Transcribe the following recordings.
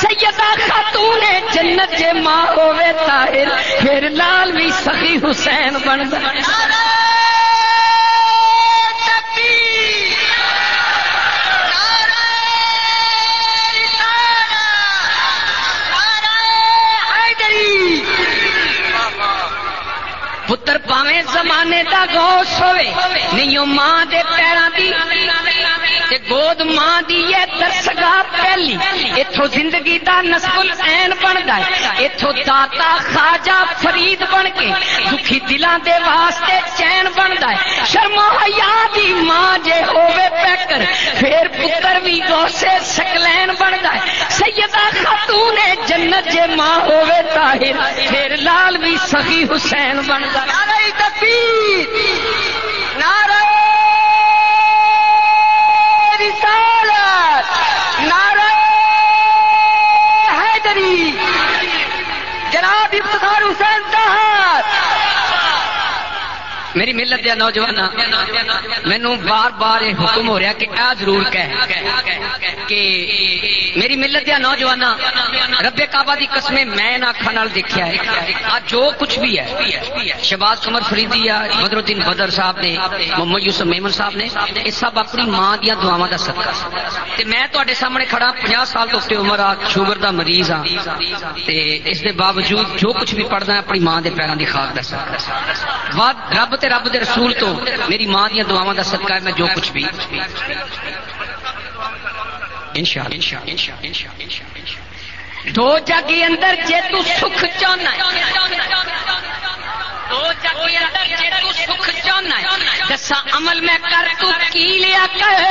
سیدہ خاتون جنت جے ماں ہوے طاہر، پھر لال بھی سخی حسین بنتا۔ پتر پاوے زمانے دا گوش ہوئے نہیں ماں دے پیروں دی گود ماں دی یہ درسگا پہلی اتو زندگی دا نسل این بنتا ہے اتو داتا خاجا فرید بن کے دکھی دلان دے واسطے چین بنتا ہے شرما حیا دی ماں جے ہوے پیکر پھر پتر بھی گوسے سکلین بنتا ہے سیدہ خاتون جنت جے ماں ہوے طاہر پھر لال بھی سخی حسین بنتا ہے نعرہ تکبیر نعرہ جناب حسین میری ملت دیا نوجوان مینو بار بار یہ حکم ہو رہا کہ آ ضرور کہہ کہ میری ملت دیا نوجوان ربے کعبہ دی قسمیں میں آخان دیکھا ہے۔ آج جو کچھ بھی ہے شباز قمر فریدی ہے بدر الدین بدر صاحب نے، محمد یوسف میمن صاحب نے، یہ سب اپنی ماں دیا دعوا کا سدکا تے میں تے سامنے کھڑا پناہ سال تو عمر آ شوگر دا مریض ہاں اس دے باوجود جو کچھ بھی پڑھنا اپنی ماں دے پیروں کی خاک دس رب تے رب دے رسول تو میری ماں دیا دعوا کا صدقہ ہے، میں جو کچھ بھی۔ دو جگ اندر جے تو سکھ چاہنا دسا عمل میں کر تو کی لیا کر؟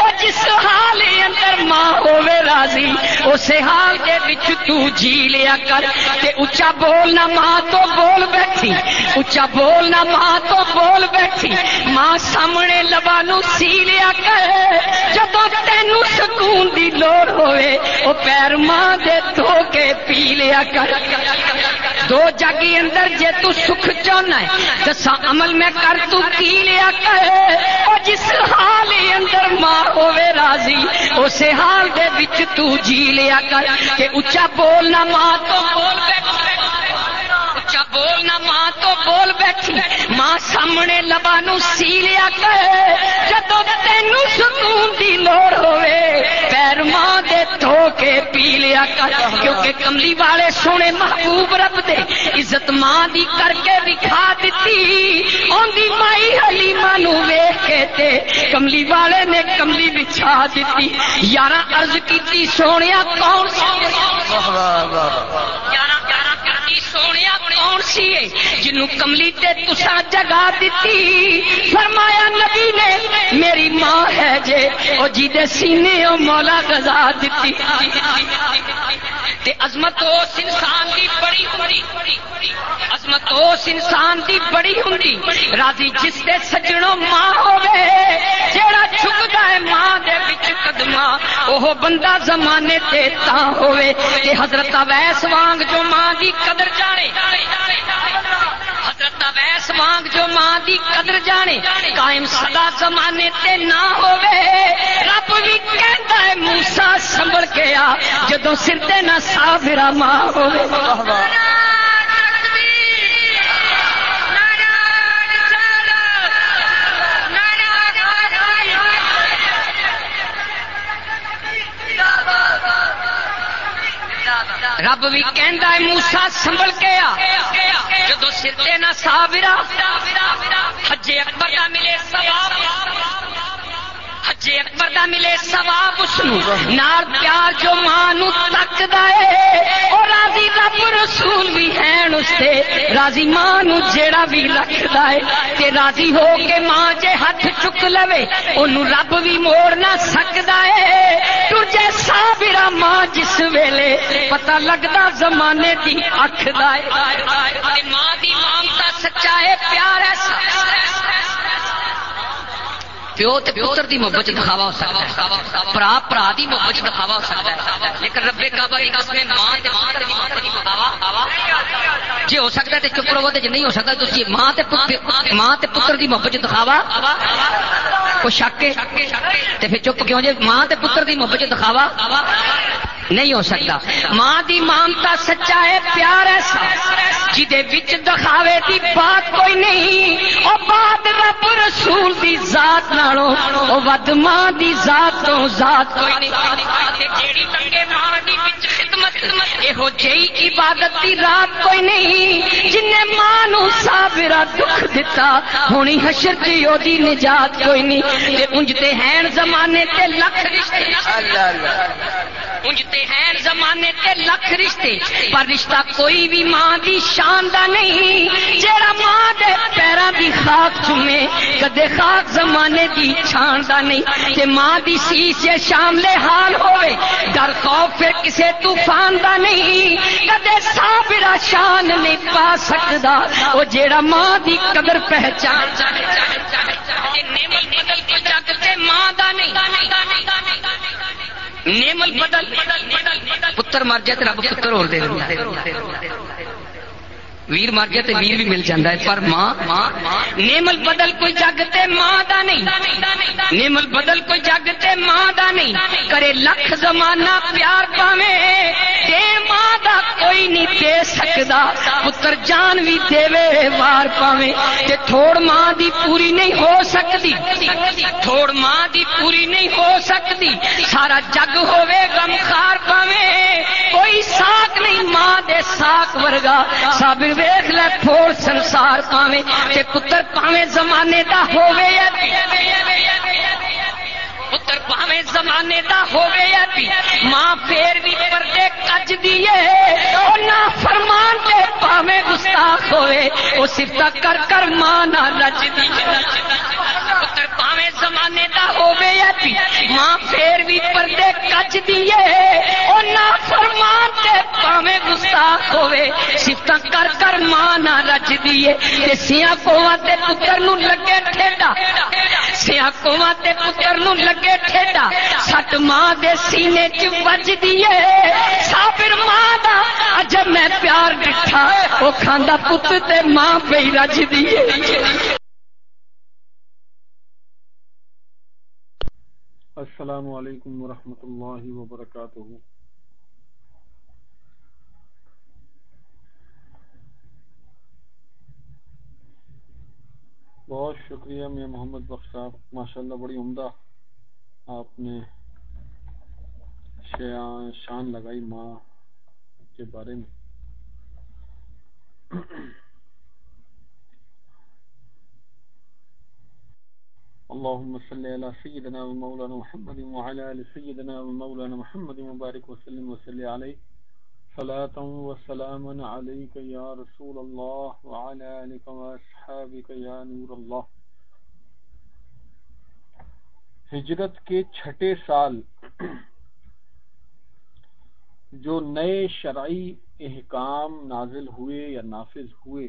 او جس حال اندر ماں ہوے راضی اسے حال کے بچ تو جی لیا کر۔ تے اچا بولنا ماں تو بول بیٹھی اچا بولنا ماں تو بول بیٹھی۔ ماں سامنے لبانو سی لیا کر۔ جب تینو سکون دی لوڑ ہوئے، او پیر ماں دے دھو کے پی لیا کر۔ دو جاگی اندر جے تو سکھ چاہنا ہے، دسا عمل میں کر تو کی لیا اور جس حال اندر ماں ہوے راضی، اسے حال دے بچ تو جی لیا کر کہ اچا بولنا ماں تو بول اچا بولنا ماں تو بول بیٹھی۔ ماں سامنے لبانو سی لیا کر جدو تینو سکون دی لوڑ ہوئے، پیر ماں دے دھو کے پی لیا کر۔ کیونکہ کملی والے سونے محبوب رب دے عزت ماں دی کر کے دکھا دیتی آدھی مائی حلیمہ نو ویخ کے تے کملی والے نے کملی بچھا دیتی یار عرض کی سونے کون یارہ سونے کون سی جنوں کملی تے تسا جگا دیتی فرمایا نبی نے میری ماں ہے جے او جی دے سینے او مولا گزا دیتی تے عظمت اس انسان دی بڑی ہوندی عظمت اس انسان دی بڑی ہوندی راضی جس دے سجنوں ماں ہوے جیڑا جھکدا ہے ماں دے وچ قدماں اوہ بندہ زمانے تے تا ہوے تے حضرت اویس وانگ جو ماں دی قدر جانے۔ حضرت ویس مانگ جو ماں دی قدر جانے۔ قائم سدا زمانے تے نہ ہوے رب بھی کہندا ہے، موسی سنبھل کے آ جدوں سر تے نہ صابرہ ماں ہوے رب بھی کہندا ہے موسا سنبھل کے آ۔ جدو سر نہ سابرا حجے اکبر دا ملے ثواب۔ حجے اکبر دا ملے ثواب اس نال پیار جو ماں نو تکدا ہے، او راضی رب واسطے راضی ماں نو جیڑا بھی رکھدا ہے تے راضی ہو کے ماں جے ہاتھ چک لوے اونوں رب بھی موڑ نہ سکدا ہے تجھے صابرہ ماں جس ویلے پتہ لگدا زمانے دی اکھ دا ہے ماں دی مانگتا سچا ہے پیار ہے پیو تے پتر دی محبت دکھاوا ہو سکتا ہے۔ برا برا دی محبت دکھاوا ہو سکتا ہے۔ لیکن ربے کعبہ کی قسم ماں تے ماں دی محبت دکھاوا جی ہو سکتا ہے تے چپ رہو تے جی نہیں ہو سکتا تو ماں تے ماں تے پتر دی محبت دکھاوا۔ کو شک ہے؟ تے پھر چپ کیوں جے ماں تے پتر دی محبت دکھاوا؟ نہیں ہو سکتا۔ ماں دی مامتا سچا ہے، پیار ایسا جی دے وچ دکھاوے دی بات کوئی نہیں، او بات رب رسول دی ذات او ود ماں دی ذات تو ذات کوئی نہیں جیڑی تنگے ماں دی وچ خدمت یہو جئی عبادت دی رات کوئی نہیں جن نے ماں نو صابرا دکھ دتا ہونی حشر دی او دی نجات کوئی نہیں۔ تے انجتے ہیں زمانے تے لکھ رشتے۔ اللہ اللہ۔ ہیں زمانے تے لکھ رشتے پر رشتہ کوئی بھی ماں دی شان دا نہیں جیڑا ماں دے پیرا دی خاک چومے۔ میں کدے خاک زمانے دی چھان دا نہیں، تے ماں دی سیس یہ شامل حال ہوئے۔ ڈر خوف پھر کسے طوفان دا نہیں۔ کدے صابرہ شان نہیں پا سکدا۔ او جیڑا ماں دی قدر پہچان۔ بدل کے جگ تے ماں دا نہیں نیمل بدل۔ پتر مر جائے رب پتر اور دے ویر مر گیا تو ویر بھی مل جاتا ہے، پر ماں، نیمل بدل کوئی جگتے ماں دا نہیں۔ نیمل بدل کوئی جگتے ماں دا نہیں۔ کرے لکھ زمانہ پیار پاوے تے ماں دا کوئی نہیں دے سکدا۔ پتر جان بھی دے وار پاوے تے تھوڑ ماں دی پوری نہیں ہو سکتی۔ تھوڑ ماں دی پوری نہیں ہو سکتی۔ سارا جگ ہوے غم خار پاوے۔ کوئی ساک نہیں، ماں دے ساک ورگا۔ صابر ویخ لے تھوڑ سنسار پاوے۔ تے پتر پاوے، زمانے دا ہوے یا زمانے دا ہوے یا پی ماں پھر بھی پردے کج دیے۔ او نا فرمان تے پاوے گستاخ ہوے او صفتہ کر کر ماں نہ رج دی۔ پتر زمانے دا ہوے یا پی ماں پھر بھی پردے کج دیے۔ نا فرمان تے پاوے گستاخ ہوئے صفتہ کر کر ماں نہ رج دیے تے سیاں کوواں تے پتر نو لگے ٹھیڈا۔ سیاں کوواں تے پتر نو لگے ٹھیڈا۔ سٹ ماں دے سینے چ وج دیے صابر ماں دا اج میں پیار ڈٹھا۔ او کھاندا پت تے ماں پہ رج دیے السلام علیکم ورحمۃ اللہ وبرکاتہ۔ شکریہ، میں محمد بخش صاحب ماشاء اللہ بڑی عمدہ آپ نے شان لگائی ماں کے بارے میں۔ اللهم صل على سيدنا ومولانا محمد وعلى ال سيدنا ومولانا محمد وبارك وسلم وصل عليه صلاة وسلاما عليك يا رسول الله وعلى آلك وأصحابك يا نور الله ہجرت کے چھٹے سال جو نئے شرعی احکام نازل ہوئے یا نافذ ہوئے